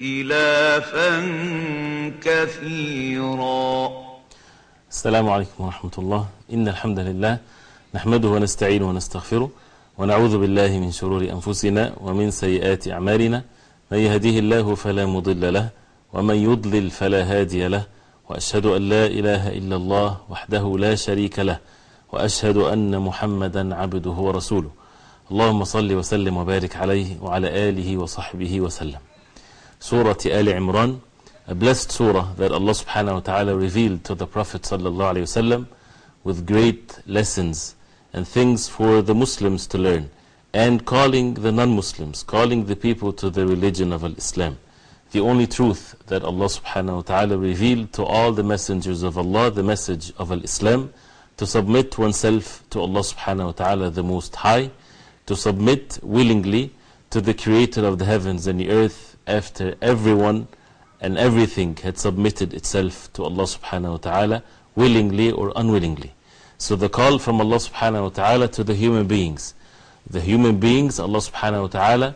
اختلافا كثيرا. السلام عليكم ورحمة الله. إن الحمد لله نحمده ونستعينه ونستغفره ونعوذ بالله من شرور أنفسنا ومن سيئات أعمالنا. من يهديه الله فلا مضل له ومن يضلل فلا هادي له. وأشهد أن لا إله إلا الله وحده لا شريك له وأشهد أن محمدا عبده ورسوله. اللهم صل وسلم وبارك عليه وعلى آله وصحبه وسلم. Surah Al Imran a blessed surah that Allah subhanahu wa ta'ala revealed to the Prophet sallallahu alayhi wasallam with great lessons and things for the Muslims to learn and calling the non-Muslims, calling the people to the religion of Islam. The only truth that Allah subhanahu wa ta'ala revealed to all the messengers of Allah, the message of Islam, to submit oneself to Allah subhanahu wa ta'ala the Most High, to submit willingly to the Creator of the heavens and the earth after everyone and everything had submitted itself to Allah subhanahu wa ta'ala willingly or unwillingly. So the call from Allah subhanahu wa ta'ala to the human beings. The human beings, Allah subhanahu wa ta'ala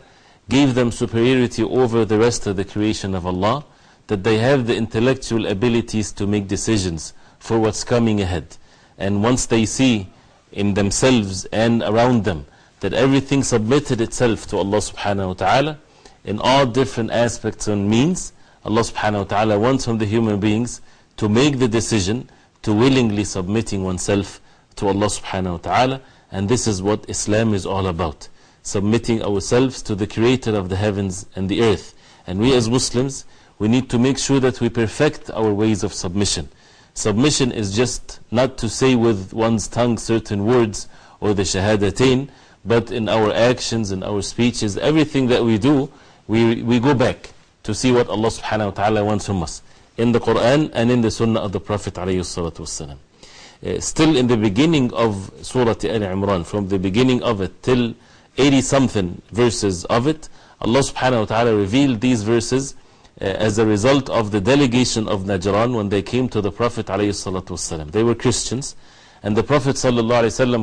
gave them superiority over the rest of the creation of Allah, that they have the intellectual abilities to make decisions for what's coming ahead. And once they see in themselves and around them that everything submitted itself to Allah subhanahu wa ta'ala in all different aspects and means, Allah subhanahu wa ta'ala wants from the human beings to make the decision to willingly submitting oneself to Allah subhanahu wa ta'ala. And this is what Islam is all about. Submitting ourselves to the Creator of the heavens and the earth. And we as Muslims, we need to make sure that we perfect our ways of submission. Submission is just not to say with one's tongue certain words or the shahadatain, but in our actions, in our speeches, everything that we do, we, we go back to see what Allah subhanahu wa ta'ala wants from us in the Quran and in the Sunnah of the Prophet. Uh, still in the beginning of Surah Al Imran, from the beginning of it till 80 something verses of it, Allah subhanahu wa ta'ala revealed these verses uh, as a result of the delegation of Najran when they came to the Prophet. They were Christians, and the Prophet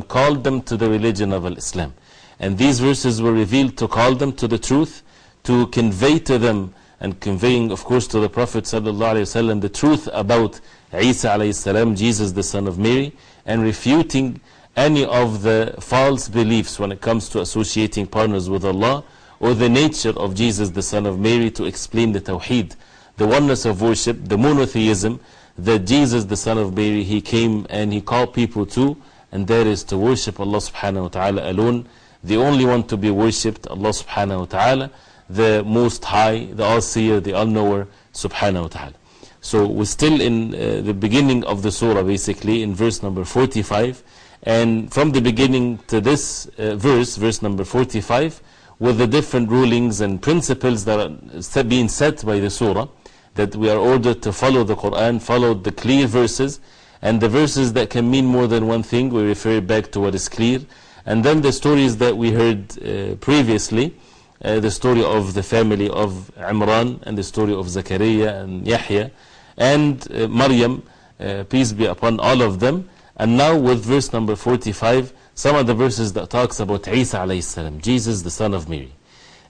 called them to the religion of Islam. And these verses were revealed to call them to the truth, to convey to them and conveying, of course, to the Prophet ﷺ the truth about Isa alayhi Jesus the son of Mary, and refuting any of the false beliefs when it comes to associating partners with Allah, or the nature of Jesus the son of Mary to explain the Tawheed, the oneness of worship, the monotheism, that Jesus the son of Mary, He came and He called people to, and that is to worship Allah subhanahu wa ta'ala alone, the only one to be worshipped, Allah subhanahu wa ta'ala the Most High, the All-Seer, the All-Knower, Subhanahu wa Ta'ala. So we're still in uh, the beginning of the surah, basically, in verse number 45. And from the beginning to this uh, verse, verse number 45, with the different rulings and principles that are being set by the surah, that we are ordered to follow the Quran, follow the clear verses, and the verses that can mean more than one thing, we refer back to what is clear. And then the stories that we heard uh, previously, uh, the story of the family of Imran and the story of Zakaria and Yahya and uh, Maryam, uh, peace be upon all of them. And now with verse number 45, some of the verses that talks about Isa alayhi Jesus the son of Mary.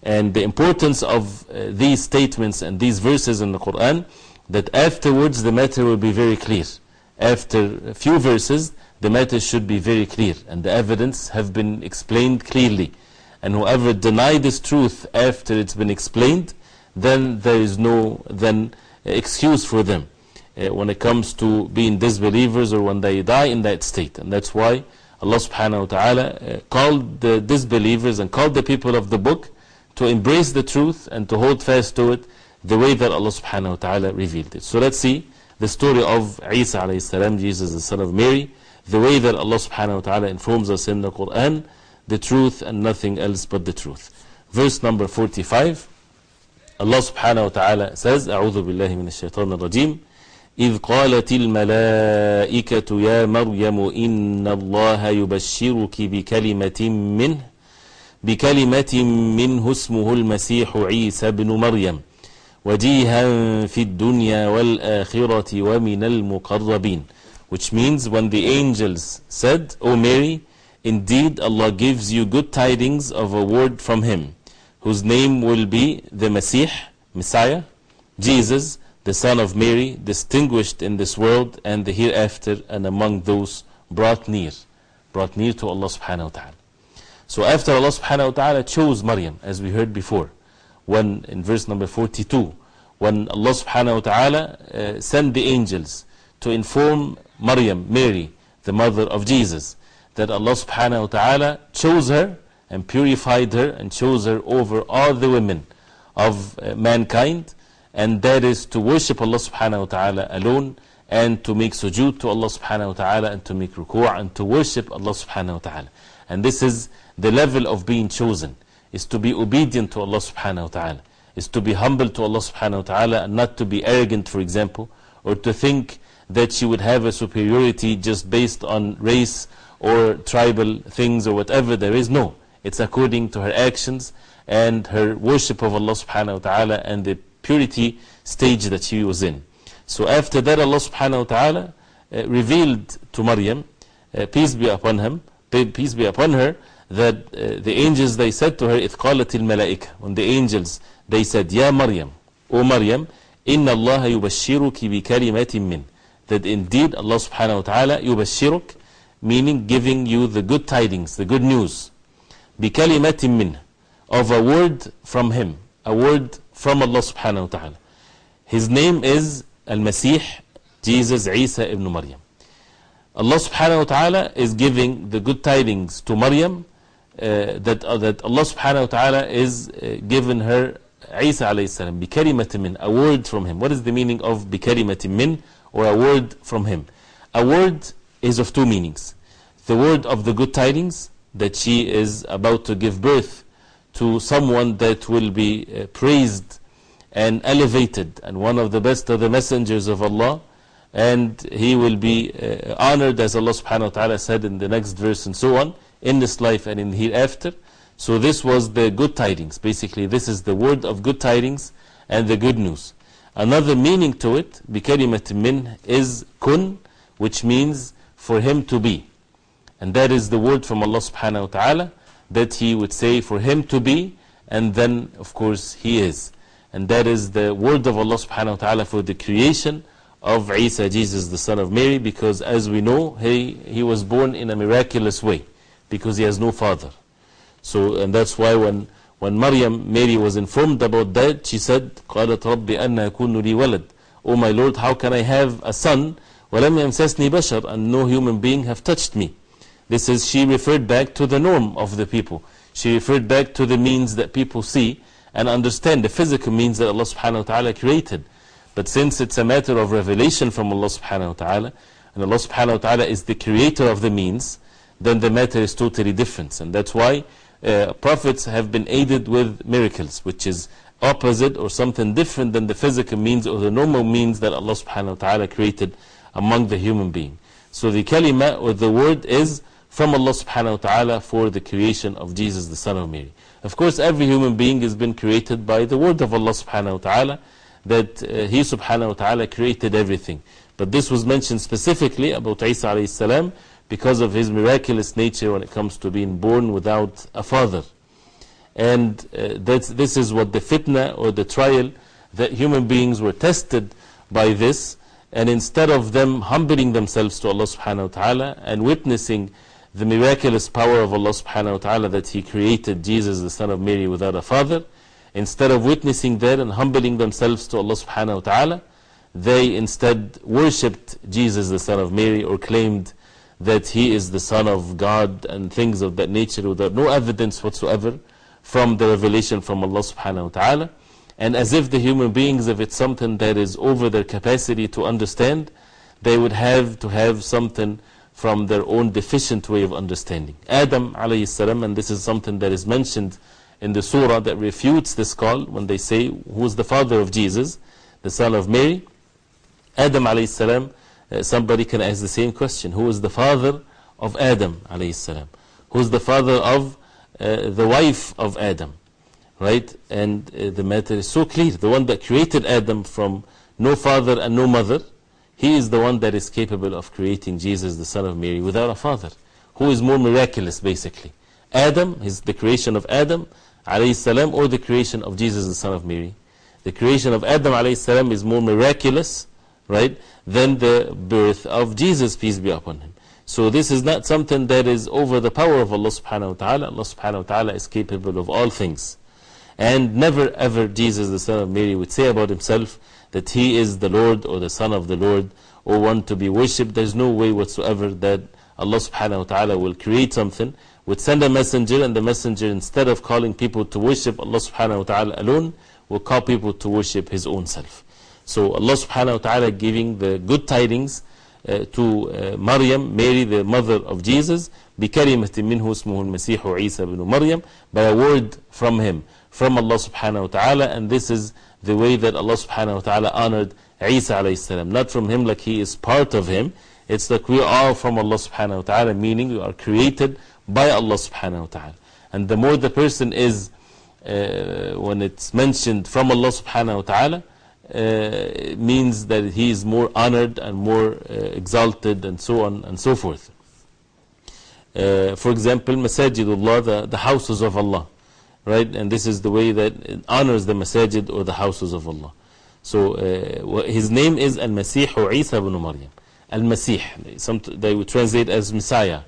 And the importance of these statements and these verses in the Quran, that afterwards the matter will be very clear. After a few verses, the matter should be very clear and the evidence have been explained clearly. And whoever deny this truth after it's been explained, then there is no then excuse for them uh, when it comes to being disbelievers or when they die in that state. And that's why Allah subhanahu wa ta'ala uh, called the disbelievers and called the people of the book to embrace the truth and to hold fast to it the way that Allah subhanahu wa ta'ala revealed it. So let's see the story of Isa alayhi salam, Jesus the son of Mary, the way that Allah subhanahu wa ta'ala informs us in the Quran the truth and nothing else but the truth. Verse number 45 Allah subhanahu wa ta'ala says, أعوذ بالله من الشيطان الرجيم إذ قالت الملائكة يا مريم إن الله يبشرك بكلمة منه بكلمة منه اسمه المسيح عيسى بن مريم. وجيها في الدنيا والآخرة ومن المقربين. Which means when the angels said O Mary indeed Allah gives you good tidings of a word from him whose name will be the Messiah Messiah Jesus the son of Mary distinguished in this world and the hereafter and among those brought near brought near to Allah subhanahu wa ta'ala. So after Allah subhanahu wa ta'ala chose Maryam as we heard before when in verse number 42 when Allah subhanahu wa ta'ala uh, sent the angels to inform Maryam, Mary, the mother of Jesus, that Allah subhanahu wa ta'ala chose her and purified her and chose her over all the women of uh, mankind, and that is to worship Allah subhanahu wa ta'ala alone and to make sujood to Allah subhanahu wa ta'ala and to make ruku' and to worship Allah subhanahu wa ta'ala. And this is the level of being chosen, is to be obedient to Allah subhanahu wa ta'ala, is to be humble to Allah subhanahu wa ta'ala and not to be arrogant, for example, or to think that she would have a superiority just based on race or tribal things or whatever. There is no. It's according to her actions and her worship of Allah subhanahu wa ta'ala and the purity stage that she was in. So after that, Allah subhanahu wa ta'ala uh, revealed to Maryam, uh, peace be upon him, peace be upon her, that uh, the angels they said to her, إِذْ قَالَتِ الْمَلَائِكَ When the angels they said, Ya Maryam, O Maryam, إِنَّ اللَّهَ يُبَشِّرُكِ بِكَلِمَةٍ مِّنْ That indeed Allah subhanahu wa ta'ala يُبَشِّرُك meaning giving you the good tidings, the good news. بِكَلِمَةٍ مِّنْ Of a word from Him, a word from Allah subhanahu wa ta'ala. His name is Al-Masih, Jesus Isa ibn Maryam. Allah subhanahu wa ta'ala is giving the good tidings to Maryam uh, that, uh, that Allah subhanahu wa ta'ala is uh, given her Isa alayhi salam, بِكَلِمَةٍ min, a word from him. What is the meaning of بِكَلِمَةٍ min, or a word from him? A word is of two meanings. The word of the good tidings, that she is about to give birth to someone that will be uh, praised and elevated, and one of the best of the messengers of Allah, and he will be uh, honored, as Allah subhanahu wa ta'ala said in the next verse, and so on, in this life and in hereafter. So, this was the good tidings. Basically, this is the word of good tidings and the good news. Another meaning to it, بكلمة min, is kun, which means for him to be. And that is the word from Allah subhanahu wa ta'ala that He would say for him to be, and then, of course, He is. And that is the word of Allah subhanahu wa ta'ala for the creation of Isa, Jesus, the son of Mary, because as we know, he, he was born in a miraculous way, because he has no father. So, and that's why when, when Maryam, Mary, was informed about that, she said, قالت رب أن يكون لي ولد. Oh my Lord, how can I have a son? ولم يمسسني بشر, and no human being have touched me. This is, she referred back to the norm of the people. She referred back to the means that people see and understand, the physical means that Allah subhanahu wa ta'ala created. But since it's a matter of revelation from Allah subhanahu wa ta'ala, and Allah subhanahu wa ta'ala is the creator of the means, then the matter is totally different. And that's why uh, prophets have been aided with miracles, which is opposite or something different than the physical means or the normal means that Allah subhanahu wa ta'ala created among the human being. So the kalima or the word is from Allah subhanahu wa ta'ala for the creation of Jesus the son of Mary. Of course, every human being has been created by the word of Allah subhanahu wa ta'ala that uh, He subhanahu wa ta'ala created everything. But this was mentioned specifically about Isa alayhi salam because of his miraculous nature when it comes to being born without a father. And uh, this is what the fitna or the trial that human beings were tested by this. And instead of them humbling themselves to Allah subhanahu wa ta'ala and witnessing the miraculous power of Allah subhanahu wa ta'ala that He created Jesus, the son of Mary, without a father, instead of witnessing that and humbling themselves to Allah subhanahu wa ta'ala, they instead worshipped Jesus, the son of Mary, or claimed that He is the Son of God and things of that nature without no evidence whatsoever from the revelation from Allah subhanahu wa ta'ala. And as if the human beings, if it's something that is over their capacity to understand, they would have to have something from their own deficient way of understanding. Adam alayhi salam, and this is something that is mentioned in the surah that refutes this call when they say, Who is the father of Jesus, the son of Mary? Adam alayhi salam, uh, somebody can ask the same question Who is the father of Adam alayhi salam? Who is the father of uh, the wife of Adam? Right? And uh, the matter is so clear. The one that created Adam from no father and no mother, he is the one that is capable of creating Jesus, the son of Mary, without a father. Who is more miraculous, basically? Adam, is the creation of Adam, alayhi salam, or the creation of Jesus, the son of Mary? The creation of Adam, alayhi salam, is more miraculous, right, than the birth of Jesus, peace be upon him. So this is not something that is over the power of Allah subhanahu wa ta'ala. Allah subhanahu wa ta'ala is capable of all things. And never ever Jesus, the son of Mary, would say about himself that he is the Lord or the son of the Lord or one to be worshipped. There's no way whatsoever that Allah subhanahu wa ta'ala will create something, would send a messenger, and the messenger, instead of calling people to worship Allah subhanahu wa ta'ala alone, will call people to worship His own self. So Allah subhanahu wa ta'ala giving the good tidings uh, to uh, Maryam, Mary, the mother of Jesus, بكلمة منه اسمه المسيح عيسى بن مريم, by a word from him, from Allah subhanahu wa ta'ala, and this is the way that Allah subhanahu wa ta'ala honored Isa alayhi salam. Not from him like he is part of him, it's like we are from Allah subhanahu wa ta'ala, meaning we are created by Allah subhanahu wa ta'ala. And the more the person is, uh, when it's mentioned from Allah subhanahu wa ta'ala, uh, means that he is more honored and more uh, exalted and so on and so forth. Uh, for example, Masajidullah, the, the houses of Allah. Right? And this is the way that it honors the masajid or the houses of Allah. So uh, his name is Al Masih or Isa ibn Maryam. Al Masih, they would translate as Messiah.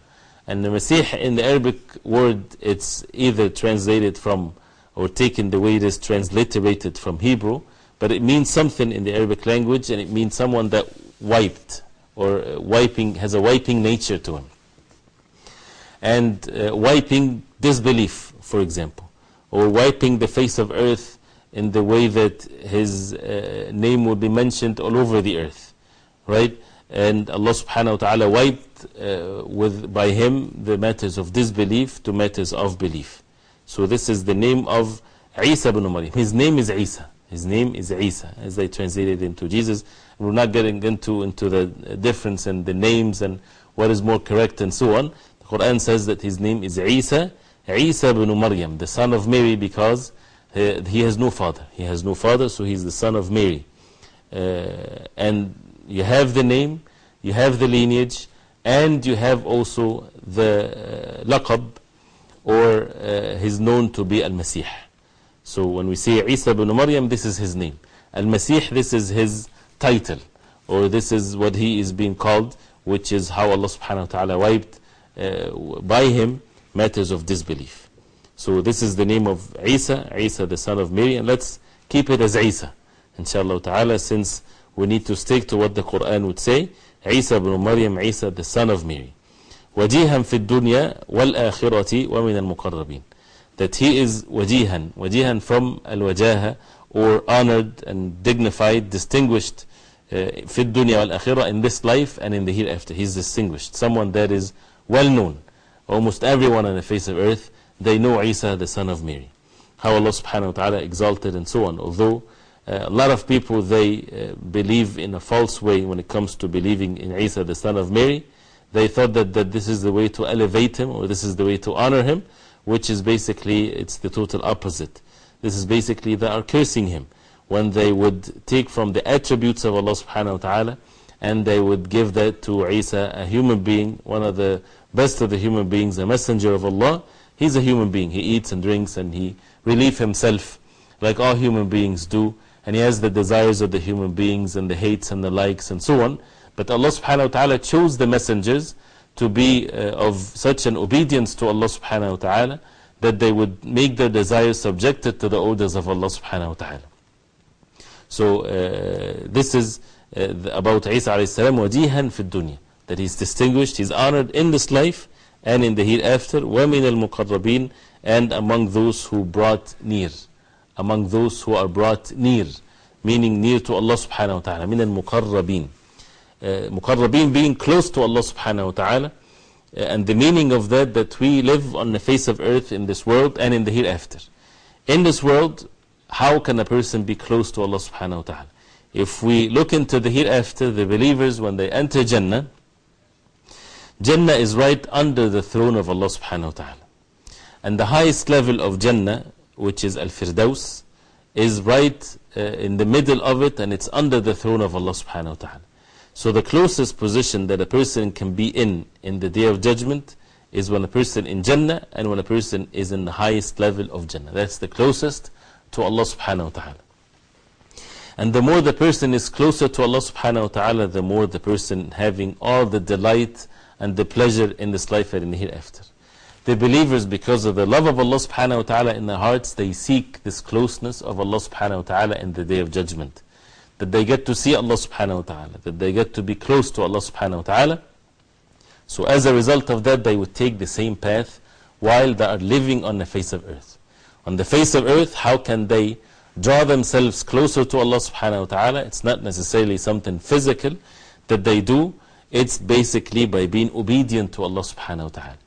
And the Masih in the Arabic word, it's either translated from or taken the way it is transliterated from Hebrew, but it means something in the Arabic language and it means someone that wiped or uh, wiping, has a wiping nature to him. And uh, wiping disbelief, for example, or wiping the face of earth in the way that his uh, name will be mentioned all over the earth. Right? And Allah subhanahu wa ta'ala wiped uh, with, by him the matters of disbelief to matters of belief. So this is the name of Isa ibn Maryam. His name is Isa. His name is Isa, as they translated into Jesus. We're not getting into, into the difference in the names and what is more correct and so on. Quran says that his name is Isa, Isa ibn Maryam, the son of Mary, because uh, he has no father. He has no father, so he's the son of Mary. Uh, and you have the name, you have the lineage, and you have also the uh, laqab, or uh, he's known to be Al-Masih. So when we say Isa ibn Maryam, this is his name. Al-Masih, this is his title, or this is what he is being called, which is how Allah subhanahu wa ta'ala wiped by him matters of disbelief. So this is the name of Isa, Isa the son of Mary, and let's keep it as Isa, inshallah ta'ala, since we need to stick to what the Quran would say. Isa ibn Maryam, Isa the son of Mary. وجيها في الدنيا والآخرة ومن المقربين that he is wajihan, wajihan from al-wajaha, or honored and dignified, distinguished uh, في الدنيا والآخرة in this life and in the hereafter. He's distinguished, someone that is well known. Almost everyone on the face of earth, they know Isa, the son of Mary. How Allah subhanahu wa ta'ala exalted and so on. Although uh, a lot of people, they uh, believe in a false way when it comes to believing in Isa, the son of Mary. They thought that, that this is the way to elevate him or this is the way to honor him, which is basically, it's the total opposite. This is basically they are cursing him when they would take from the attributes of Allah subhanahu wa ta'ala and they would give that to Isa, a human being, one of the best of the human beings, a messenger of Allah. He's a human being. He eats and drinks and he relieves himself like all human beings do. And he has the desires of the human beings and the hates and the likes and so on. But Allah subhanahu wa ta'ala chose the messengers to be uh, of such an obedience to Allah subhanahu wa ta'ala that they would make their desires subjected to the orders of Allah subhanahu wa ta'ala. So uh, this is about Isa alayhi salam wajihan fi dunya that he's distinguished, he's honored in this life and in the hereafter وَمِنَ الْمُقَرَّبِينَ and among those who brought near among those who are brought near meaning near to Allah subhanahu wa ta'ala من المقربين uh, muqarrabin being close to Allah subhanahu wa ta'ala. Uh, and the meaning of that, that we live on the face of earth in this world and in the hereafter. In this world, how can a person be close to Allah subhanahu wa ta'ala? If we look into the hereafter, the believers, when they enter Jannah, Jannah is right under the throne of Allah subhanahu wa ta'ala. And the highest level of Jannah, which is Al Firdaus, is right uh, in the middle of it and it's under the throne of Allah subhanahu wa ta'ala. So the closest position that a person can be in in the day of judgment is when a person in Jannah and when a person is in the highest level of Jannah. That's the closest to Allah subhanahu wa ta'ala. And the more the person is closer to Allah subhanahu wa ta'ala, the more the person having all the delight and the pleasure in this life and in the hereafter. The believers, because of the love of Allah subhanahu wa ta'ala in their hearts, they seek this closeness of Allah subhanahu wa ta'ala in the day of judgment. That they get to see Allah subhanahu wa ta'ala, that they get to be close to Allah subhanahu wa ta'ala. So, as a result of that, they would take the same path while they are living on the face of earth. On the face of earth, how can they draw themselves closer to Allah subhanahu wa ta'ala? It's not necessarily something physical that they do, it's basically by being obedient to Allah subhanahu wa ta'ala.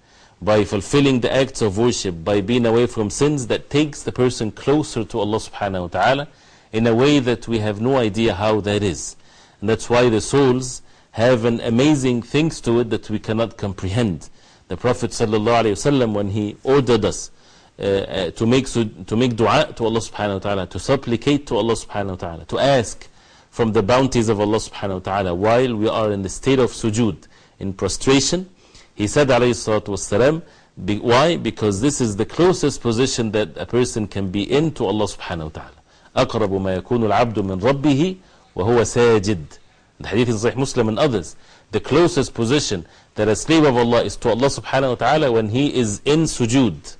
By fulfilling the acts of worship, by being away from sins that takes the person closer to Allah subhanahu wa ta'ala in a way that we have no idea how that is. And that's why the souls have an amazing things to it that we cannot comprehend. The Prophet ﷺ, when he ordered us to, make, to make dua to Allah subhanahu wa ta'ala, to supplicate to Allah subhanahu wa ta'ala, to ask from the bounties of Allah subhanahu wa ta'ala while we are in the state of sujood, in prostration, he said alayhi salatu wasalam, be, why? Because this is the closest position that a person can be in to Allah subhanahu wa ta'ala. أقرب ما يكون العبد من ربه وهو ساجد The hadith in Sahih Muslim and others. The closest position that a slave of Allah is to Allah subhanahu wa ta'ala when he is in sujood.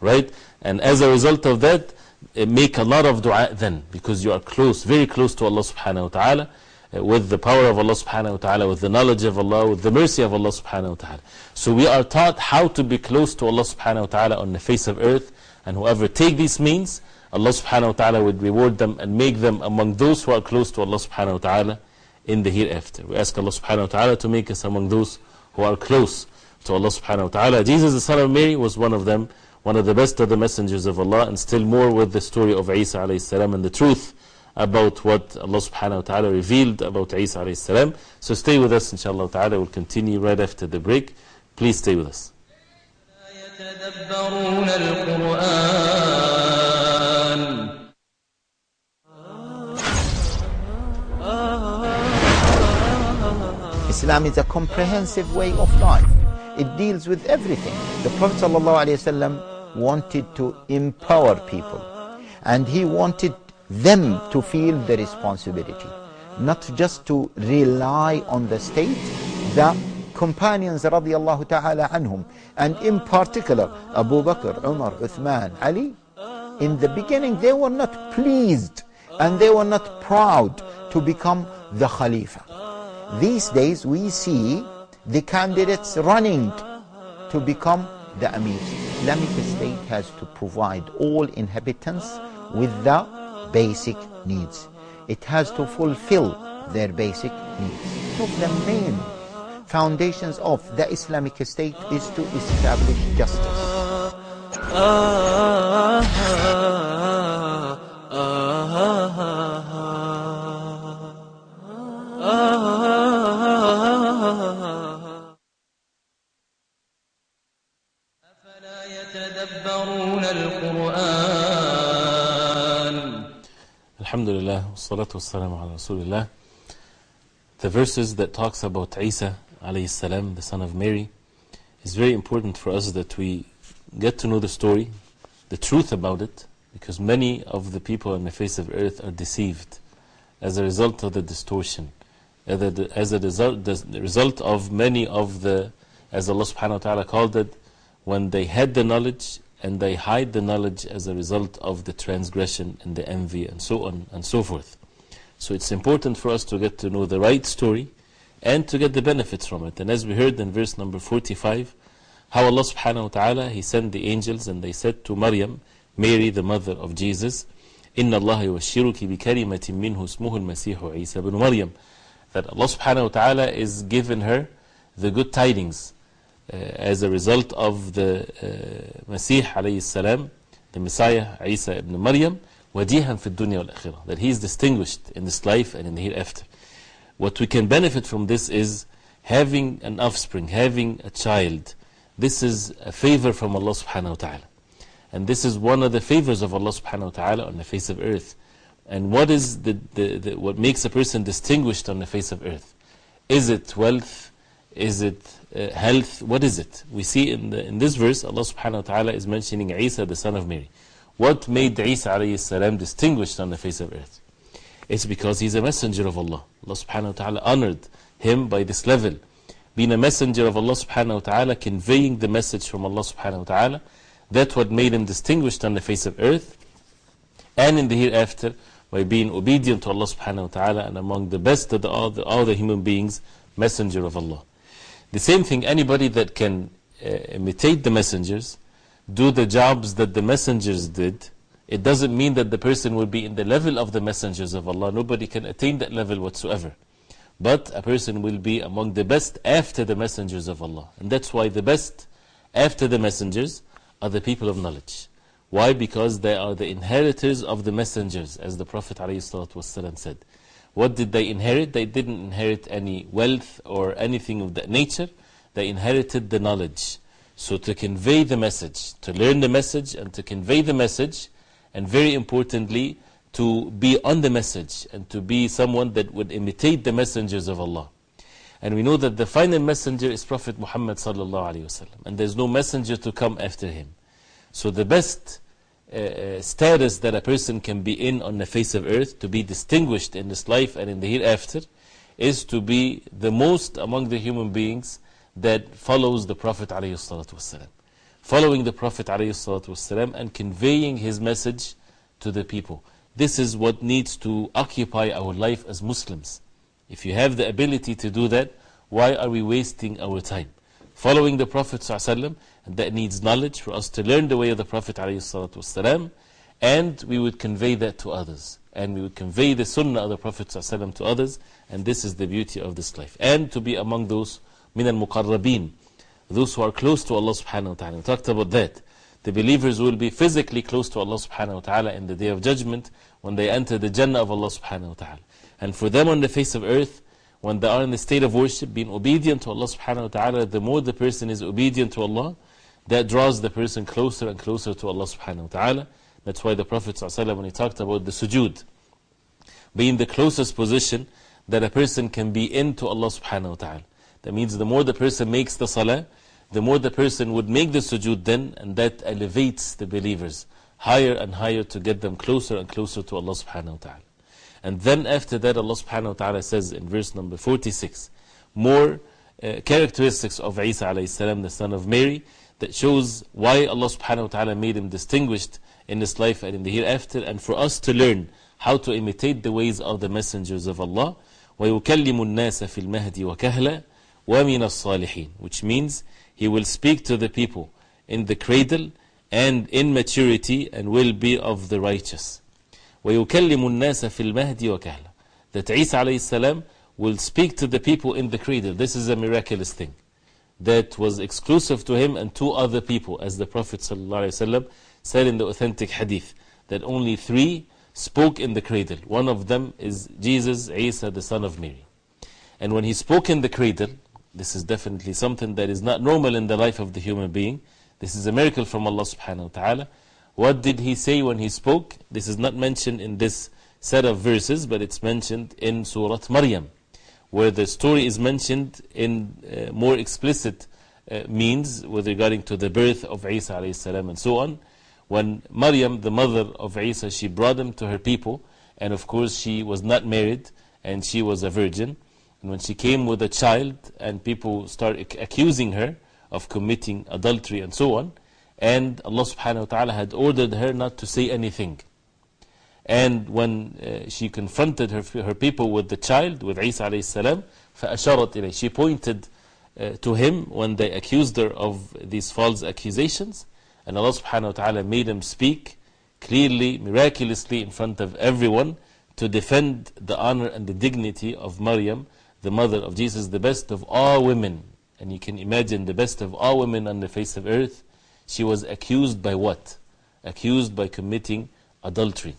Right? And as a result of that, eh, make a lot of dua then because you are close, very close to Allah subhanahu wa ta'ala. Uh, with the power of Allah subhanahu wa ta'ala, with the knowledge of Allah, with the mercy of Allah subhanahu wa ta'ala. So we are taught how to be close to Allah subhanahu wa ta'ala on the face of earth, and whoever take these means, Allah subhanahu wa ta'ala would reward them and make them among those who are close to Allah subhanahu wa ta'ala in the hereafter. We ask Allah subhanahu wa ta'ala to make us among those who are close to Allah subhanahu wa ta'ala. Jesus, the son of Mary, was one of them, one of the best of the messengers of Allah, and still more with the story of Isa alayhi salam and the truth about what Allah subhanahu wa ta'ala revealed about Isa alayhi salam. So stay with us, inshallah ta'ala. We'll continue right after the break. Please stay with us. يتدبرون القرآن Islam is a comprehensive way of life. It deals with everything. The Prophet ﷺ wanted to empower people and he wanted them to feel the responsibility, not just to rely on the state. The companions radiallahu ta'ala anhum, and in particular Abu Bakr, Umar, Uthman, Ali, in the beginning they were not pleased and they were not proud to become the Khalifa. These days we see the candidates running to become the Amir. Islamic State has to provide all inhabitants with the basic needs. It has to fulfill their basic needs. Of the main foundations of the Islamic State is to establish justice. Ah, ah, ah. Alhamdulillah, salatu wassalamu ala Rasulullah. The verses that talks about Isa alayhi salam, the son of Mary, is very important for us that we get to know the story, the truth about it, because many of the people on the face of earth are deceived as a result of the distortion, as a, result, the result of many of the, as Allah subhanahu wa ta'ala called it, when they had the knowledge and they hide the knowledge as a result of the transgression and the envy and so on and so forth. So it's important for us to get to know the right story and to get the benefits from it. And as we heard in verse number 45, how Allah subhanahu wa ta'ala, He sent the angels and they said to Maryam, Mary, the mother of Jesus, إن الله يبشرك بكلمة منه اسمه المسيح عيسى بن مريم that Allah subhanahu wa ta'ala is giving her the good tidings uh, as a result of the uh, Masih alayhi salam the Messiah, Isa ibn Maryam, wajihan fi dunya wal akhirah. That he is distinguished in this life and in the hereafter. What we can benefit from this is having an offspring, having a child. This is a favor from Allah subhanahu wa ta'ala. And this is one of the favors of Allah subhanahu wa ta'ala on the face of earth. And what is the, the, the, what makes a person distinguished on the face of earth? Is it wealth? Is it uh, health? What is it? We see in, the, in this verse, Allah subhanahu wa ta'ala is mentioning Isa, the son of Mary. What made Isa alayhi salam distinguished on the face of earth? It's because he's a messenger of Allah. Allah subhanahu wa ta'ala honored him by this level. Being a messenger of Allah subhanahu wa ta'ala, conveying the message from Allah subhanahu wa ta'ala, that's what made him distinguished on the face of earth and in the hereafter by being obedient to Allah subhanahu wa ta'ala and among the best of the, all, the, all the human beings, messenger of Allah. The same thing, anybody that can uh, imitate the messengers, do the jobs that the messengers did, it doesn't mean that the person will be in the level of the messengers of Allah. Nobody can attain that level whatsoever. But a person will be among the best after the messengers of Allah. And that's why the best after the messengers are the people of knowledge. Why? Because they are the inheritors of the messengers, as the Prophet ﷺ said. What did they inherit? They didn't inherit any wealth or anything of that nature. They inherited the knowledge. So, to convey the message, to learn the message, and to convey the message, and very importantly, to be on the message and to be someone that would imitate the messengers of Allah. And we know that the final messenger is Prophet Muhammad and there's no messenger to come after him. So the best uh, uh, status that a person can be in on the face of earth, to be distinguished in this life and in the hereafter, is to be the most among the human beings that follows the Prophet wasallam. Following the Prophet wasallam and conveying his message to the people. This is what needs to occupy our life as Muslims. If you have the ability to do that, why are we wasting our time? Following the Prophet ﷺ, and that needs knowledge for us to learn the way of the Prophet ﷺ, and we would convey that to others. And we would convey the sunnah of the Prophet ﷺ to others, and this is the beauty of this life. And to be among those min al muqarrabeen, those who are close to Allah subhanahu wa ta'ala. We talked about that. The believers will be physically close to Allah subhanahu wa ta'ala in the day of judgment when they enter the Jannah of Allah subhanahu wa ta'ala. And for them on the face of earth, when they are in the state of worship, being obedient to Allah subhanahu wa ta'ala, the more the person is obedient to Allah, that draws the person closer and closer to Allah subhanahu wa ta'ala. That's why the Prophet ﷺ, when he talked about the sujood, being the closest position that a person can be in to Allah subhanahu wa ta'ala. That means the more the person makes the salah, the more the person would make the sujood then, and that elevates the believers higher and higher to get them closer and closer to Allah subhanahu wa ta'ala. And then after that, Allah subhanahu wa ta'ala says in verse number 46, more uh, characteristics of Isa alayhi salam, the son of Mary, that shows why Allah subhanahu wa ta'ala made him distinguished in this life and in the hereafter, and for us to learn how to imitate the ways of the messengers of Allah. وَيُكَلِّمُ النَّاسَ فِي الْمَهْدِ وَكَهْلًا وَمِنَ الصَّالِحِينَ Which means He will speak to the people in the cradle and in maturity and will be of the righteous. وَيُكَلِّمُ النَّاسَ فِي الْمَهْدِ وَكَهْلًا That Isa alayhi salam will speak to the people in the cradle. This is a miraculous thing that was exclusive to him and two other people, as the Prophet ﷺ said in the authentic hadith, that only three spoke in the cradle. One of them is Jesus, Isa, the son of Mary. And when he spoke in the cradle, this is definitely something that is not normal in the life of the human being. This is a miracle from Allah subhanahu wa ta'ala. What did he say when he spoke? This is not mentioned in this set of verses, but it's mentioned in Surah Maryam, where the story is mentioned in uh, more explicit uh, means with regarding to the birth of Isa salam and so on. When Maryam, the mother of Isa, she brought him to her people, and of course she was not married and she was a virgin. And when she came with a child, and people started accusing her of committing adultery and so on, and Allah subhanahu wa ta'ala had ordered her not to say anything. And when uh, she confronted her, her people with the child, with Isa alayhi salam, فأشارت إليه. She pointed uh, to him when they accused her of these false accusations. And Allah subhanahu wa ta'ala made him speak clearly, miraculously in front of everyone to defend the honor and the dignity of Maryam, the mother of Jesus, the best of all women. And you can imagine the best of all women on the face of earth. She was accused by what? accused by committing adultery.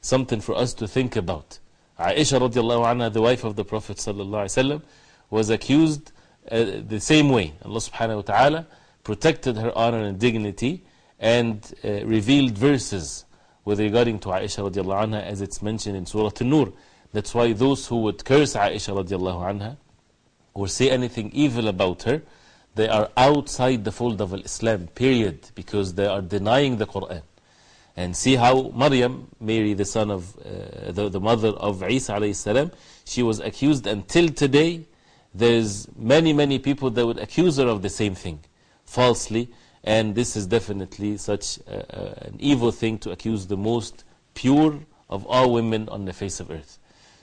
Something for us to think about. Aisha radiallahu anha, the wife of the Prophet sallallahu was accused uh, the same way. Allah subhanahu wa ta'ala protected her honor and dignity and uh, revealed verses with regarding to Aisha radiallahu anha as it's mentioned in Surah An-Nur. That's why those who would curse Aisha radiallahu anha or say anything evil about her, they are outside the fold of Islam, period, because they are denying the Quran. And see how Maryam, Mary, the son of uh, the, the mother of Isa salam, she was accused until today. There's many, many people that would accuse her of the same thing, falsely. And this is definitely such an evil thing to accuse the most pure of all women on the face of earth.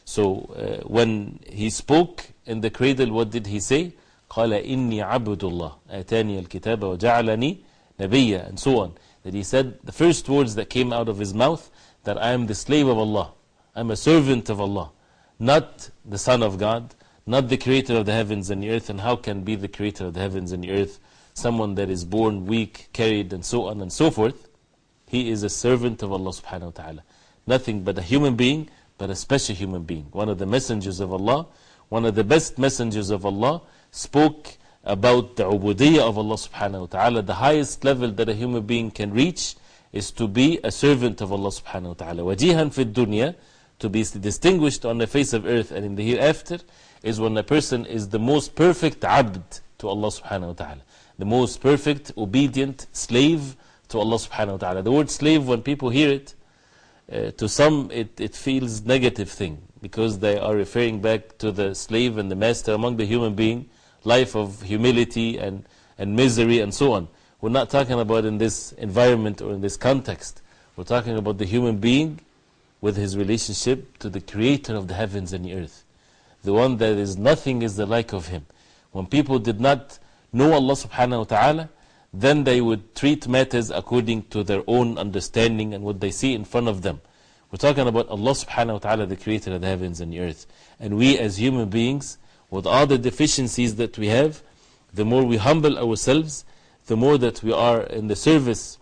So uh, when he spoke in the cradle, what did he say? قال إني عبد الله آتاني الكتاب وجعلني نبيا and so on. That he said the first words that came out of his mouth that I am the slave of Allah. I'm a servant of Allah. Not the son of God. Not the creator of the heavens and the earth. And how can be the creator of the heavens and the earth? Someone that is born weak, carried and so on and so forth. He is a servant of Allah subhanahu wa ta'ala. Nothing but a human being, but a special human being. One of the messengers of Allah, one of the best messengers of Allah, spoke about the ubudiyyah of Allah subhanahu wa ta'ala. The highest level that a human being can reach is to be a servant of Allah subhanahu wa ta'ala. Wajihan fi dunya, to be distinguished on the face of earth and in the hereafter, is when a person is the most perfect abd to Allah subhanahu wa ta'ala. The most perfect, obedient slave to Allah subhanahu wa ta'ala. The word slave, when people hear it, uh, to some it, it feels negative thing because they are referring back to the slave and the master among the human being, life of humility and, and misery and so on. We're not talking about in this environment or in this context. We're talking about the human being with his relationship to the creator of the heavens and the earth. The one that is nothing is the like of him. When people did not know Allah subhanahu wa ta'ala, then they would treat matters according to their own understanding and what they see in front of them. We're talking about Allah subhanahu wa ta'ala, the creator of the heavens and the earth. And we as human beings, with all the deficiencies that we have, the more we humble ourselves, the more that we are in the service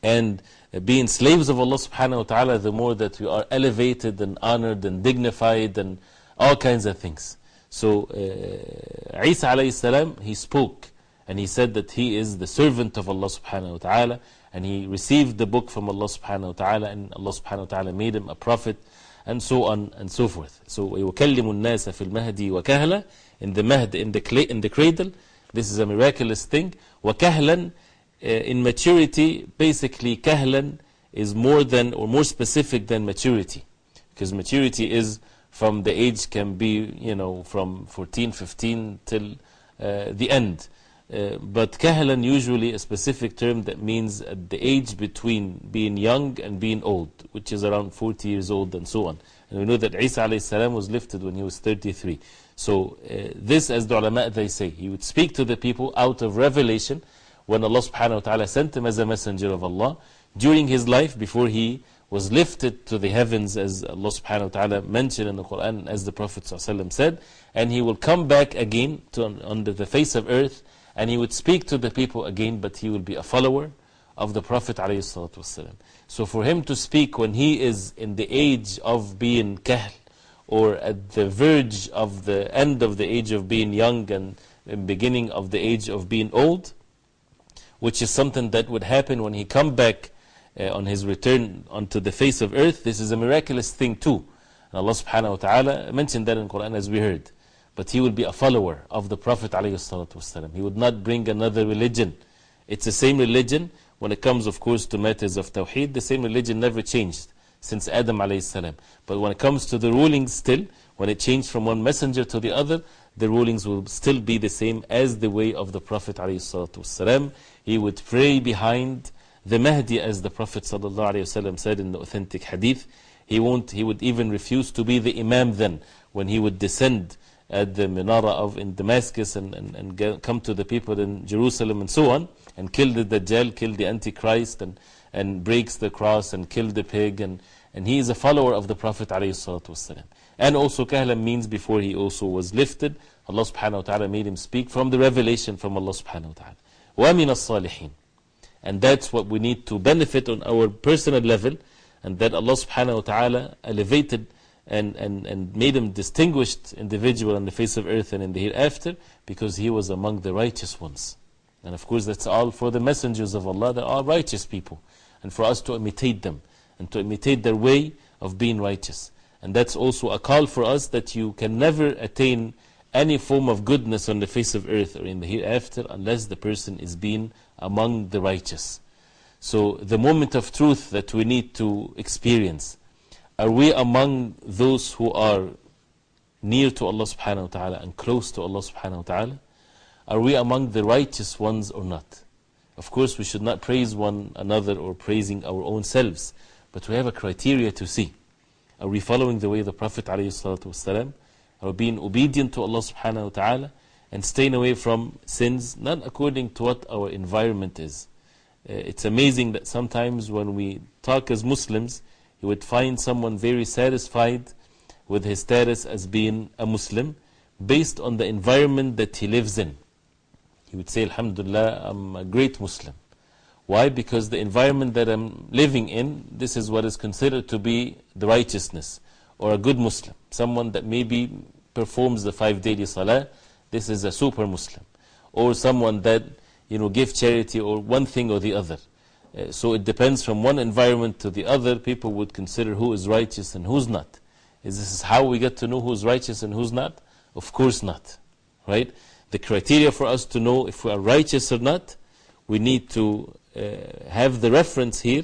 and being slaves of Allah subhanahu wa ta'ala, the more that we are elevated and honored and dignified and all kinds of things. So, uh, Isa alayhi salam, he spoke and he said that he is the servant of Allah subhanahu wa ta'ala and he received the book from Allah subhanahu wa ta'ala and Allah subhanahu wa ta'ala made him a prophet and so on and so forth. So, وَيُكَلِّمُ النَّاسَ فِي الْمَهْدِ وَكَهْلًا In the mahd, in the, cla in the cradle, this is a miraculous thing. وَكَهْلًا uh, in maturity, basically kahlan is more than or more specific than maturity. Because maturity is from the age can be, you know, from 14, 15 till uh, the end. Uh, but kahlan usually a specific term that means at the age between being young and being old, which is around 40 years old and so on. And we know that Isa alayhi was lifted when he was 33. So uh, this, as the ulama they say, he would speak to the people out of revelation when Allah subhanahu wa ta'ala sent him as a messenger of Allah during his life before he was lifted to the heavens as Allah subhanahu wa ta'ala mentioned in the Quran as the Prophet said and he will come back again to, on the face of earth and he would speak to the people again but he will be a follower of the Prophet ﷺ. So for him to speak when he is in the age of being kahl or at the verge of the end of the age of being young and beginning of the age of being old which is something that would happen when he come back uh, on his return onto the face of earth. This is a miraculous thing too. And Allah subhanahu wa ta'ala mentioned that in Quran as we heard But he will be a follower of the Prophet ﷺ. He would not bring another religion. It's the same religion when it comes, of course, to matters of Tawheed. The same religion never changed since Adam ﷺ. But when it comes to the rulings still, when it changed from one messenger to the other, the rulings will still be the same as the way of the Prophet ﷺ. He would pray behind the Mahdi as the Prophet ﷺ said in the authentic hadith. He, won't, he would even refuse to be the Imam then when he would descend at the Minara of in Damascus and, and, and get, come to the people in Jerusalem and so on, and kill the Dajjal, kill the Antichrist, and, and breaks the cross and kill the pig. And, and he is a follower of the Prophet. And also, Kahlan means before he also was lifted, Allah subhanahu wa ta'ala made him speak from the revelation from Allah subhanahu wa ta'ala. وَمِنَ الصَّالِحِينَ And that's what we need to benefit on our personal level, and that Allah subhanahu wa ta'ala elevated and, and, and made him distinguished individual on the face of earth and in the hereafter because he was among the righteous ones. And of course, that's all for the messengers of Allah, they're righteous people. And for us to imitate them and to imitate their way of being righteous. And that's also a call for us that you can never attain any form of goodness on the face of earth or in the hereafter unless the person is being among the righteous. So, the moment of truth that we need to experience, are we among those who are near to Allah subhanahu wa ta'ala and close to Allah subhanahu wa ta'ala? Are we among the righteous ones or not? Of course, we should not praise one another or praising our own selves, but we have a criteria to see. Are we following the way of the Prophet ﷺ? Are we being obedient to Allah subhanahu wa ta'ala and staying away from sins, not according to what our environment is? Uh, it's amazing that sometimes when we talk as Muslims, you would find someone very satisfied with his status as being a Muslim based on the environment that he lives in. He would say, Alhamdulillah, I'm a great Muslim. Why? Because the environment that I'm living in, this is what is considered to be the righteousness or a good Muslim. Someone that maybe performs the five daily salah, this is a super Muslim. Or someone that you know, give charity or one thing or the other. Uh, so it depends from one environment to the other. People would consider who is righteous and who's not. Is this how we get to know who's righteous and who's not? Of course not. Right? The criteria for us to know if we are righteous or not, we need to uh, have the reference here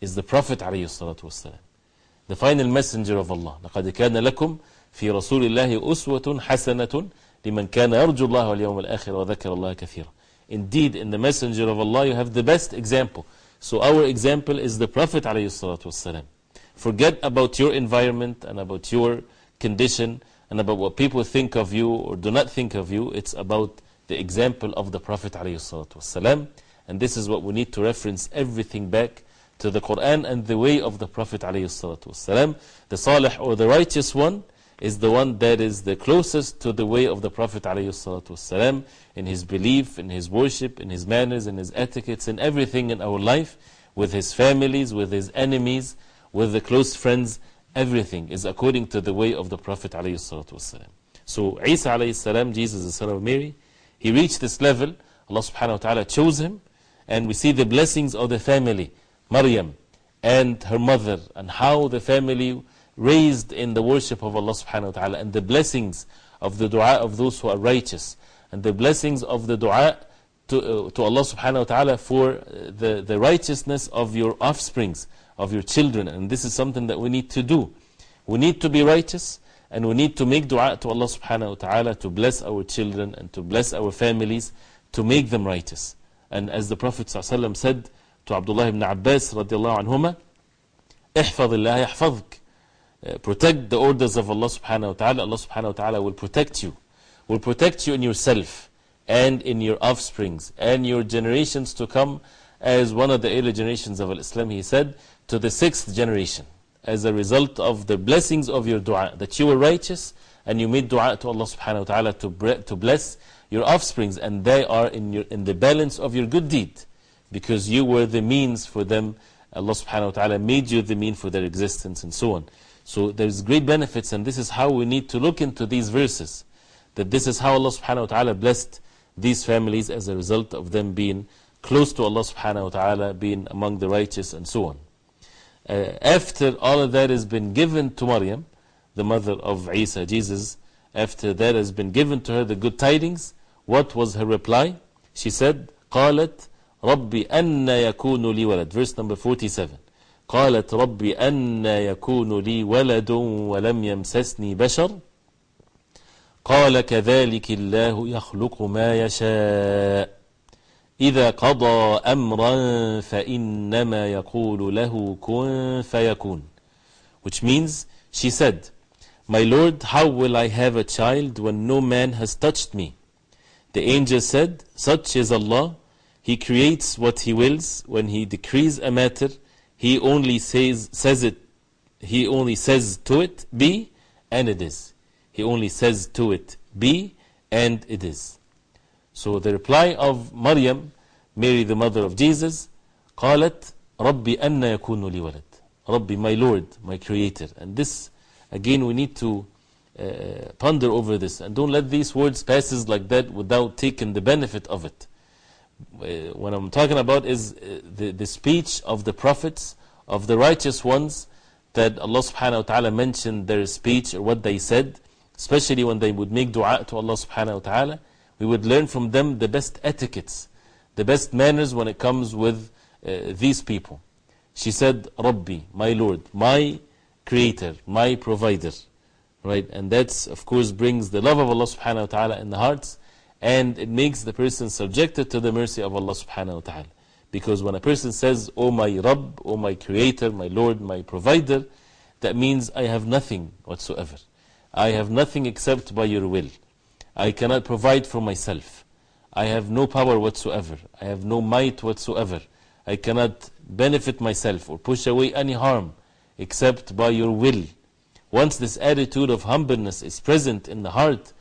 is the Prophet ﷺ, the final messenger of Allah. لقد كان لكم في رسول الله أسوة حسنة لمن كان يرجو الله واليوم الآخر وذكر الله كثيرا. Indeed, in the messenger of Allah, you have the best example. So, our example is the Prophet. ﷺ. Forget about your environment and about your condition and about what people think of you or do not think of you. It's about the example of the Prophet. ﷺ. And this is what we need to reference everything back to the Quran and the way of the Prophet. ﷺ. The Salih or the righteous one is the one that is the closest to the way of the Prophet ﷺ in his belief, in his worship, in his manners, in his etiquettes, in everything in our life, with his families, with his enemies, with the close friends, everything is according to the way of the Prophet ﷺ. So, Isa ﷺ, Jesus, the son of Mary, he reached this level. Allah subhanahu wa ta'ala chose him, and we see the blessings of the family, Maryam and her mother, and how the family raised in the worship of Allah subhanahu wa ta'ala, and the blessings of the dua of those who are righteous, and the blessings of the dua to, uh, to Allah subhanahu wa ta'ala for uh, the, the righteousness of your offsprings, of your children. And this is something that we need to do. We need to be righteous, and we need to make dua to Allah subhanahu wa ta'ala to bless our children and to bless our families, to make them righteous. And as the Prophet ﷺ said to Abdullah ibn Abbas radiallahu anhuma, احفظ الله يحفظك uh, protect the orders of Allah subhanahu wa ta'ala, Allah subhanahu wa ta'ala will protect you. Will protect you in yourself and in your offsprings and your generations to come. As one of the early generations of Islam, he said, to the sixth generation. As a result of the blessings of your dua, that you were righteous and you made dua to Allah subhanahu wa ta'ala to, to bless your offsprings, and they are in, your, in the balance of your good deed because you were the means for them. Allah subhanahu wa ta'ala made you the mean for their existence and so on. So there's great benefits, and this is how we need to look into these verses. That this is how Allah subhanahu wa ta'ala blessed these families as a result of them being close to Allah subhanahu wa ta'ala, being among the righteous, and so on. Uh, after all of that has been given to Maryam, the mother of Isa, Jesus, after that has been given to her the good tidings, what was her reply? She said, قالت ربي أن يكون لي ولد. Verse number 47. قالت رب أن يكون لي ولد ولم يمسسني بشر قال كذلك الله يخلق ما يشاء إذا قضى أمرا فإنما يقول له كن فيكون which means she said my lord how will I have a child when no man has touched me the angel said such is Allah he creates what he wills when he decrees a matter he only says, says it, he only says to it, be, and it is. He only says to it, be, and it is. So the reply of Maryam, Mary the mother of Jesus, قالت ربي أن يكون لي ولد ربي my Lord my creator and this again we need to uh, ponder over this and don't let these words passes like that without taking the benefit of it uh, what I'm talking about is uh, the, the speech of the prophets, of the righteous ones, that Allah subhanahu wa ta'ala mentioned their speech or what they said, especially when they would make dua to Allah subhanahu wa ta'ala. We would learn from them the best etiquettes, the best manners when it comes with uh, these people. She said, Rabbi, my Lord, my creator, my provider. Right? And that, of course, brings the love of Allah subhanahu wa ta'ala in the hearts and it makes the person subjected to the mercy of Allah subhanahu wa ta'ala. Because when a person says, Oh my Rabb, Oh my Creator, my Lord, my Provider, that means I have nothing whatsoever. I have nothing except by your will. I cannot provide for myself. I have no power whatsoever. I have no might whatsoever. I cannot benefit myself or push away any harm except by your will. Once this attitude of humbleness is present in the heart,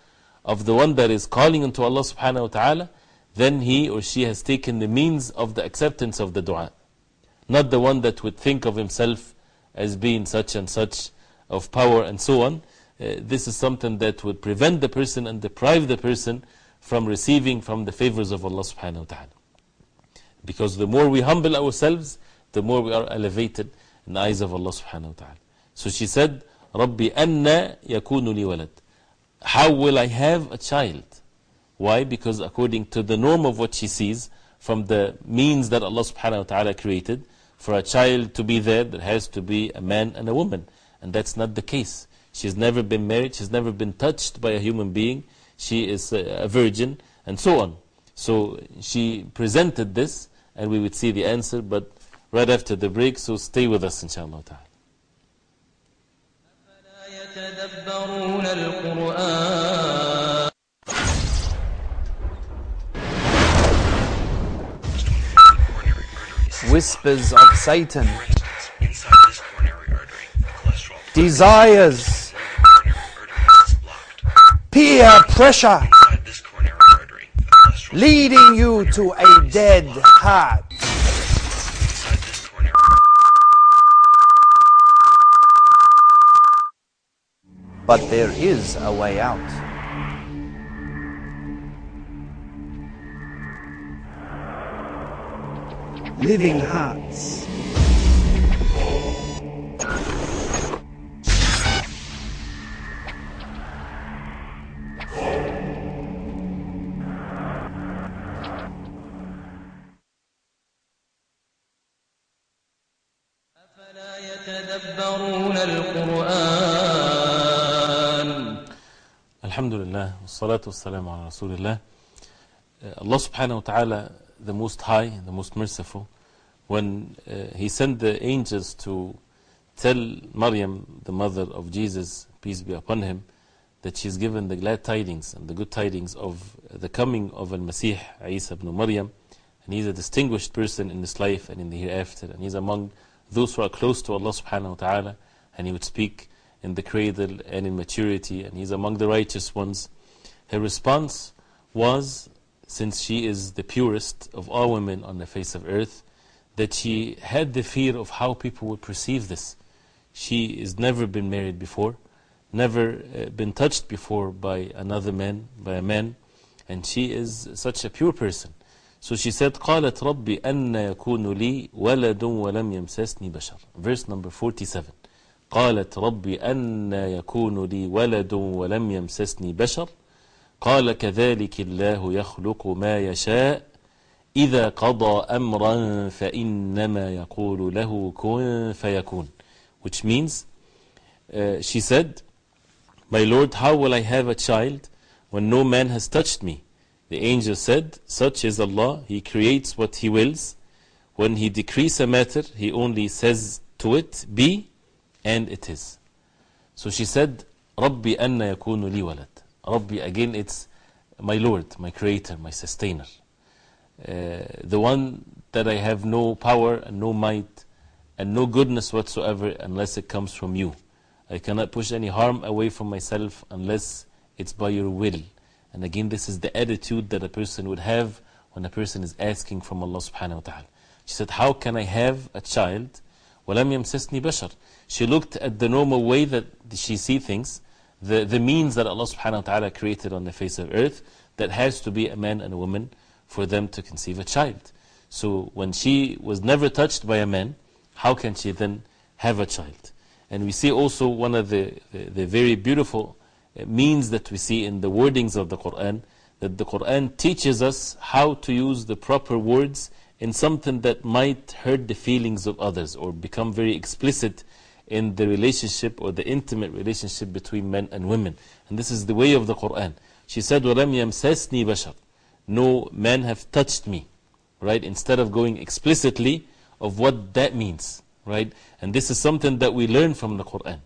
of the one that is calling unto Allah subhanahu wa ta'ala, then he or she has taken the means of the acceptance of the dua. Not the one that would think of himself as being such and such of power and so on. Uh, this is something that would prevent the person and deprive the person from receiving from the favors of Allah subhanahu wa ta'ala. Because the more we humble ourselves, the more we are elevated in the eyes of Allah subhanahu wa ta'ala. So she said, رَبِّ أَنَّ يَكُونُ لِي وَلَدٍ how will I have a child? Why? Because according to the norm of what she sees, from the means that Allah subhanahu wa ta'ala created, for a child to be there, there has to be a man and a woman. And that's not the case. She's never been married, she's never been touched by a human being, she is a virgin, and so on. So she presented this, and we would see the answer, but right after the break, so stay with us, inshallah ta'ala. يتدبرون القرآن whispers of Satan, desires, peer pressure, leading you to a dead heart. But there is a way out. Living Hearts. Alhamdulillah, salatu wassalamu ala Rasulillah. Uh, Allah subhanahu wa ta'ala, the most high, the most merciful, when uh, He sent the angels to tell Maryam, the mother of Jesus, peace be upon him, that she's given the glad tidings and the good tidings of the coming of Al Masih, Isa ibn Maryam, and he's a distinguished person in this life and in the hereafter, and he's among those who are close to Allah subhanahu wa ta'ala, and he would speak in the cradle and in maturity, and he's among the righteous ones. Her response was, since she is the purest of all women on the face of earth, that she had the fear of how people would perceive this. She has never been married before, never uh, been touched before by another man, by a man, and she is such a pure person. So she said, قالت ربي أن يكون لي ولد ولم يمسسني بشر. Verse number 47. قالت ربي أن يكون لي ولد ولم يمسسني بشر قال كذلك الله يخلق ما يشاء إذا قضى أمرا فإنما يقول له كن فيكون which means uh, she said my Lord how will I have a child when no man has touched me the angel said such is Allah he creates what he wills when he decrees a matter he only says to it be and it is. So she said, Rabbi anna yakunu li walad. Rabbi, again, it's my Lord, my Creator, my Sustainer. Uh, the one that I have no power and no might and no goodness whatsoever unless it comes from you. I cannot push any harm away from myself unless it's by your will. And again, this is the attitude that a person would have when a person is asking from Allah subhanahu wa ta'ala. She said, How can I have a child? وَلَمْ يَمْسَسْنِي بَشَرٍ She looked at the normal way that she see things, the, the means that Allah subhanahu wa ta'ala created on the face of earth, that has to be a man and a woman for them to conceive a child. So when she was never touched by a man, how can she then have a child? And we see also one of the, the, the very beautiful uh, means that we see in the wordings of the Quran, that the Quran teaches us how to use the proper words in something that might hurt the feelings of others or become very explicit in the relationship or the intimate relationship between men and women. And this is the way of the Quran. She said, وَلَمْ يَمْسَسْنِي بَشَرٍ No man have touched me. Right? Instead of going explicitly of what that means. Right? And this is something that we learn from the Quran.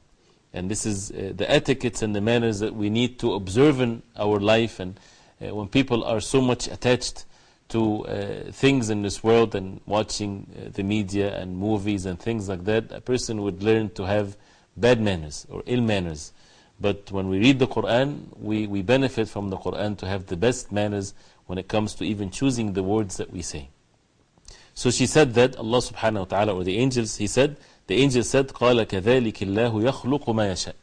And this is uh, the etiquettes and the manners that we need to observe in our life. And uh, when people are so much attached to uh, things in this world and watching uh, the media and movies and things like that, a person would learn to have bad manners or ill manners. But when we read the Quran, we, we benefit from the Quran to have the best manners when it comes to even choosing the words that we say. So she said that Allah subhanahu wa ta'ala, or the angels, he said, the angel said, قَالَ كَذَلِكِ اللَّهُ يَخْلُقُ مَا يَشَاءُ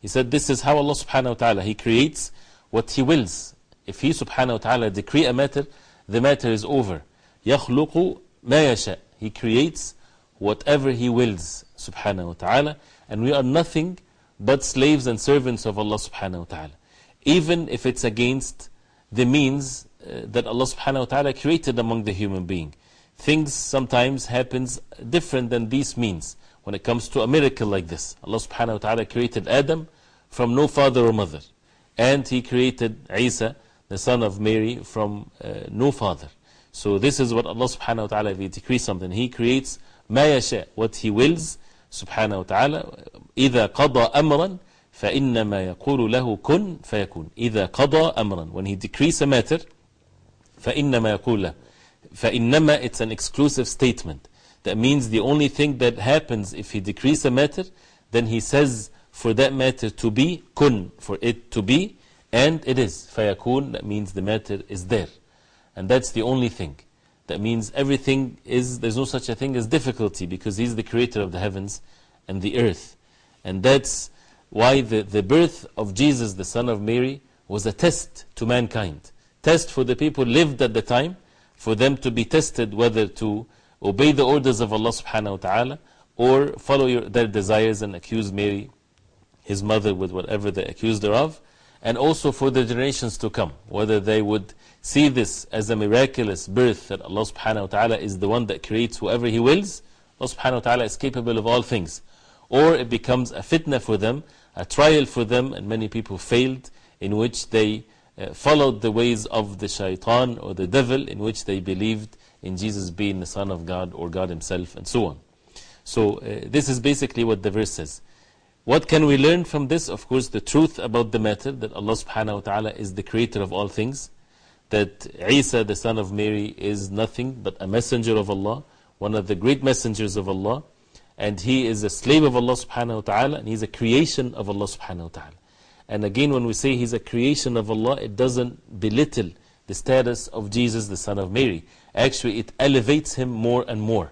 He said, this is how Allah subhanahu wa ta'ala, He creates what He wills. If He subhanahu wa ta'ala decree a matter, the matter is over. يَخْلُقُ مَا يَشَاءُ He creates whatever He wills, subhanahu wa ta'ala. And we are nothing but slaves and servants of Allah subhanahu wa ta'ala. Even if it's against the means uh, that Allah subhanahu wa ta'ala created among the human being. Things sometimes happens different than these means when it comes to a miracle like this. Allah subhanahu wa ta'ala created Adam from no father or mother. And He created Isa, the son of Mary, from uh, no father. So this is what Allah subhanahu wa ta'ala, if He decrees something, He creates ما يشاء, what He wills, subhanahu wa ta'ala. إذا قضى أمرا فإنما يقول له كن فيكون إذا قضى أمرا when he decrees a matter فإنما يقول له فإنما it's an exclusive statement that means the only thing that happens if he decrees a matter then he says for that matter to be kun for it to be And it is. Fayakun, that means the matter is there. And that's the only thing. That means everything is, there's no such a thing as difficulty because He's the creator of the heavens and the earth. And that's why the, the birth of Jesus, the son of Mary, was a test to mankind. Test for the people lived at the time, for them to be tested whether to obey the orders of Allah subhanahu wa ta'ala or follow your, their desires and accuse Mary, his mother, with whatever they accused her of. And also for the generations to come, whether they would see this as a miraculous birth that Allah subhanahu wa ta'ala is the one that creates whoever He wills. Allah subhanahu wa ta'ala is capable of all things or it becomes a fitna for them, a trial for them, and many people failed, in which they uh, followed the ways of the shaitan or the devil, in which they believed in Jesus being the Son of God or God Himself, and so on. So, uh, this is basically what the verse says. What can we learn from this? Of course, the truth about the matter that Allah subhanahu wa ta'ala is the creator of all things, that Isa, the son of Mary, is nothing but a messenger of Allah, one of the great messengers of Allah and he is a slave of Allah subhanahu wa ta'ala and he's a creation of Allah subhanahu wa ta'ala. And again, when we say he's a creation of Allah, it doesn't belittle the status of Jesus, the son of Mary. Actually, it elevates him more and more.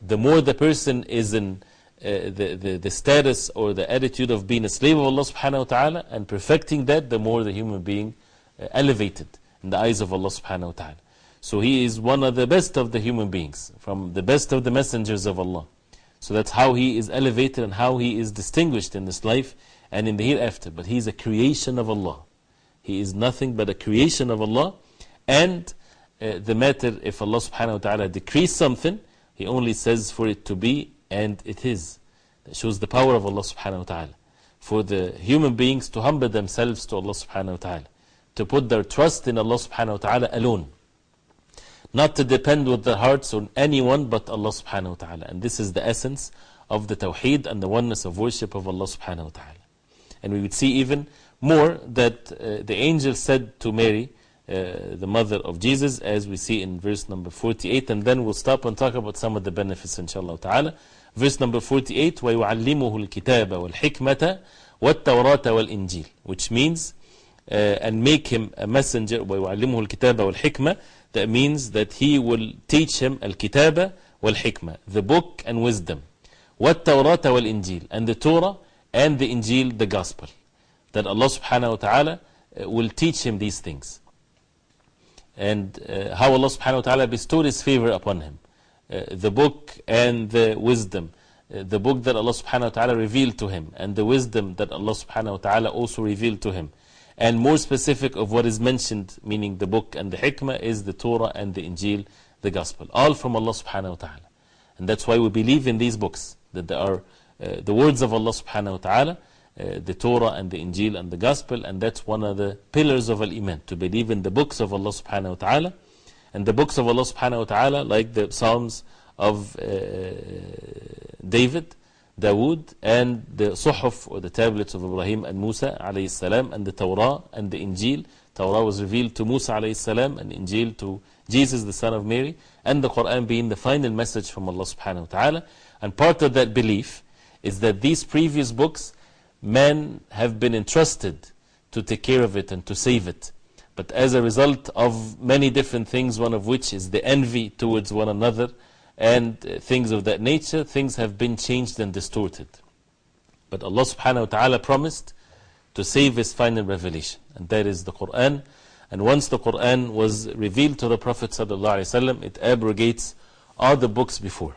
The more the person is in the, the, the status or the attitude of being a slave of Allah subhanahu wa ta'ala and perfecting that, the more the human being uh, elevated in the eyes of Allah subhanahu wa ta'ala. So he is one of the best of the human beings, from the best of the messengers of Allah. So that's how he is elevated and how he is distinguished in this life and in the hereafter. But he is a creation of Allah. He is nothing but a creation of Allah. And uh, the matter, if Allah subhanahu wa ta'ala decrees something, He only says for it to be, and it is. That shows the power of Allah subhanahu wa ta'ala. For the human beings to humble themselves to Allah subhanahu wa ta'ala. To put their trust in Allah subhanahu wa ta'ala alone not to depend with their hearts on anyone but Allah subhanahu wa ta'ala. And this is the essence of the tawheed and the oneness of worship of Allah subhanahu wa ta'ala. And we would see even more that uh, the angel said to Mary, the mother of Jesus, as we see in verse number 48, and then we'll stop and talk about some of the benefits, inshallah ta'ala. Verse number 48, وَيُعَلِّمُهُ الْكِتَابَ وَالْحِكْمَةَ وَالتَّوْرَاةَ وَالْإِنْجِيلَ Which means, uh, and make him a messenger, وَيُعَلِّمُهُ الْكِتَابَ وَالْحِكْمَةَ that means that He will teach him al-kitaba wal-hikmah, the book and wisdom. وَالتَّوْرَاةَ وَالْإِنجِيلِ And the Torah and the Injil, the Gospel. That Allah subhanahu wa ta'ala uh, will teach him these things. And uh, how Allah subhanahu wa ta'ala bestowed His favor upon him. Uh, the book and the wisdom. Uh, the book that Allah subhanahu wa ta'ala revealed to him. And the wisdom that Allah subhanahu wa ta'ala also revealed to him. And more specific of what is mentioned, meaning the book and the hikmah, is the Torah and the Injil, the Gospel. All from Allah subhanahu wa ta'ala. And that's why we believe in these books. That they are the words of Allah subhanahu wa ta'ala. Uh, the Torah and the Injil and the Gospel, and that's one of the pillars of Al Iman to believe in the books of Allah subhanahu wa ta'ala. And the books of Allah subhanahu wa ta'ala, like the Psalms of uh, David, Dawood, and the Suhuf or the tablets of Ibrahim and Musa alayhi salam, and the Torah and the Injil. Torah was revealed to Musa alayhi salam, and Injil to Jesus, the son of Mary, and the Quran being the final message from Allah subhanahu wa ta'ala. And part of that belief is that these previous books men have been entrusted to take care of it and to save it. But as a result of many different things, one of which is the envy towards one another and uh, things of that nature, things have been changed and distorted. But Allah subhanahu wa ta'ala promised to save His final revelation, and that is the Quran. And once the Quran was revealed to the Prophet wasallam, it abrogates all the books before.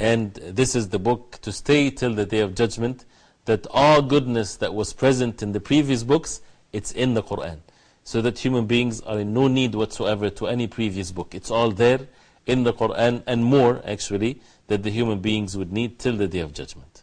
And this is the book to stay till the day of judgment that all goodness that was present in the previous books, it's in the Quran. So that human beings are in no need whatsoever to any previous book. It's all there in the Quran and more actually that the human beings would need till the day of judgment.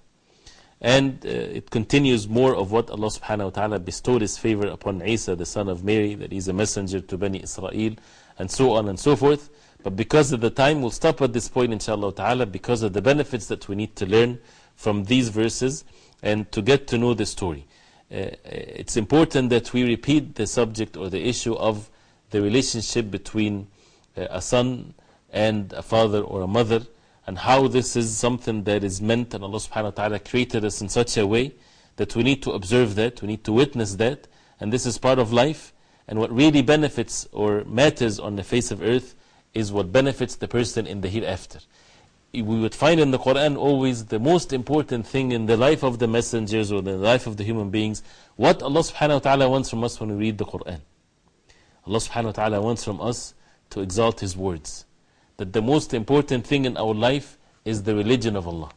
And uh, it continues more of what Allah subhanahu wa ta'ala bestowed His favor upon Isa, the son of Mary, that he's a messenger to Bani Israel, and so on and so forth. But because of the time, we'll stop at this point, inshallah ta'ala, because of the benefits that we need to learn from these verses and to get to know the story. Uh, it's important that we repeat the subject or the issue of the relationship between uh, a son and a father or a mother and how this is something that is meant and Allah subhanahu wa ta'ala created us in such a way that we need to observe that, we need to witness that, and this is part of life. And what really benefits or matters on the face of earth is what benefits the person in the hereafter we would find in the Quran always the most important thing in the life of the messengers or the life of the human beings, what Allah subhanahu wa ta'ala wants from us when we read the Quran. Allah subhanahu wa ta'ala wants from us to exalt His words. That the most important thing in our life is the religion of Allah,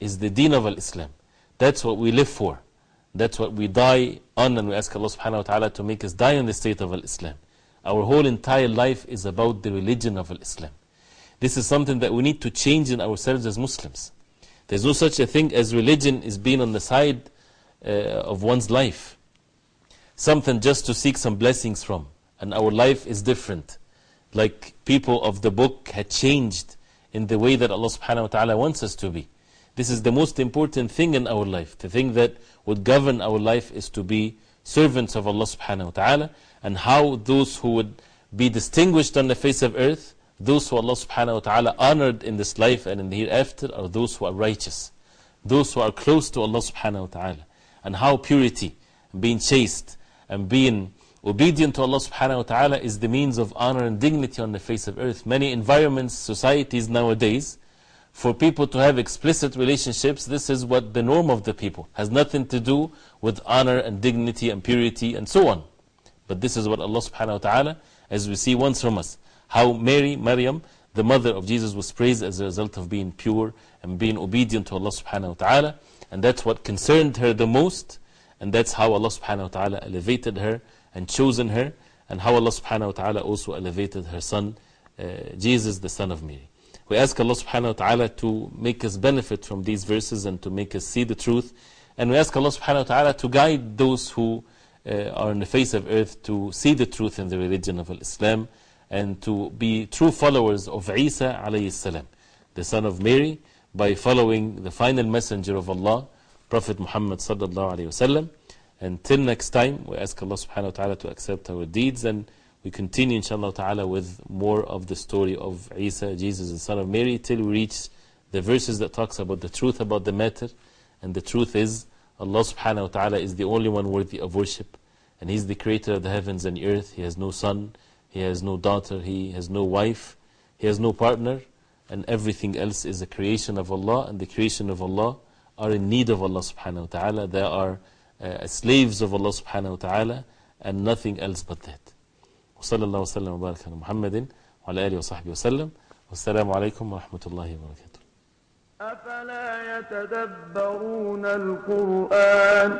is the deen of Al Islam. That's what we live for. That's what we die on, and we ask Allah subhanahu wa ta'ala to make us die in the state of Al Islam. Our whole entire life is about the religion of Al Islam. This is something that we need to change in ourselves as Muslims. There's no such a thing as religion is being on the side uh, of one's life. Something just to seek some blessings from. And our life is different. Like people of the book had changed in the way that Allah subhanahu wa ta'ala wants us to be. This is the most important thing in our life. The thing that would govern our life is to be servants of Allah subhanahu wa ta'ala. And how those who would be distinguished on the face of earth those who Allah subhanahu wa ta'ala honored in this life and in the hereafter are those who are righteous. Those who are close to Allah subhanahu wa ta'ala. And how purity, being chaste, and being obedient to Allah subhanahu wa ta'ala is the means of honor and dignity on the face of earth. Many environments, societies nowadays, for people to have explicit relationships, this is what the norm of the people. Has nothing to do with honor and dignity and purity and so on. But this is what Allah subhanahu wa ta'ala, as we see, wants from us. How Mary, Maryam, the mother of Jesus, was praised as a result of being pure and being obedient to Allah subhanahu wa ta'ala. And that's what concerned her the most. And that's how Allah subhanahu wa ta'ala elevated her and chosen her. And how Allah subhanahu wa ta'ala also elevated her son, uh, Jesus, the son of Mary. We ask Allah subhanahu wa ta'ala to make us benefit from these verses and to make us see the truth. And we ask Allah subhanahu wa ta'ala to guide those who uh, are on the face of earth to see the truth in the religion of Islam and to be true followers of Isa salam, the son of Mary, by following the final messenger of Allah, Prophet Muhammad wasallam. Until next time, we ask Allah subhanahu wa ta'ala to accept our deeds and we continue inshallah ta'ala with more of the story of Isa, Jesus, the son of Mary, till we reach the verses that talks about the truth about the matter. And the truth is, Allah subhanahu wa ta'ala is the only one worthy of worship. And He's the creator of the heavens and earth. He has no son he has no daughter, he has no wife, he has no partner, and everything else is a creation of Allah, and the creation of Allah are in need of Allah subhanahu wa ta'ala. They are uh, slaves of Allah subhanahu wa ta'ala, and nothing else but that. وصلى الله وسلم وبارك على محمد وعلى آله وصحبه وسلم والسلام عليكم ورحمة الله وبركاته أفلا يتدبرون القرآن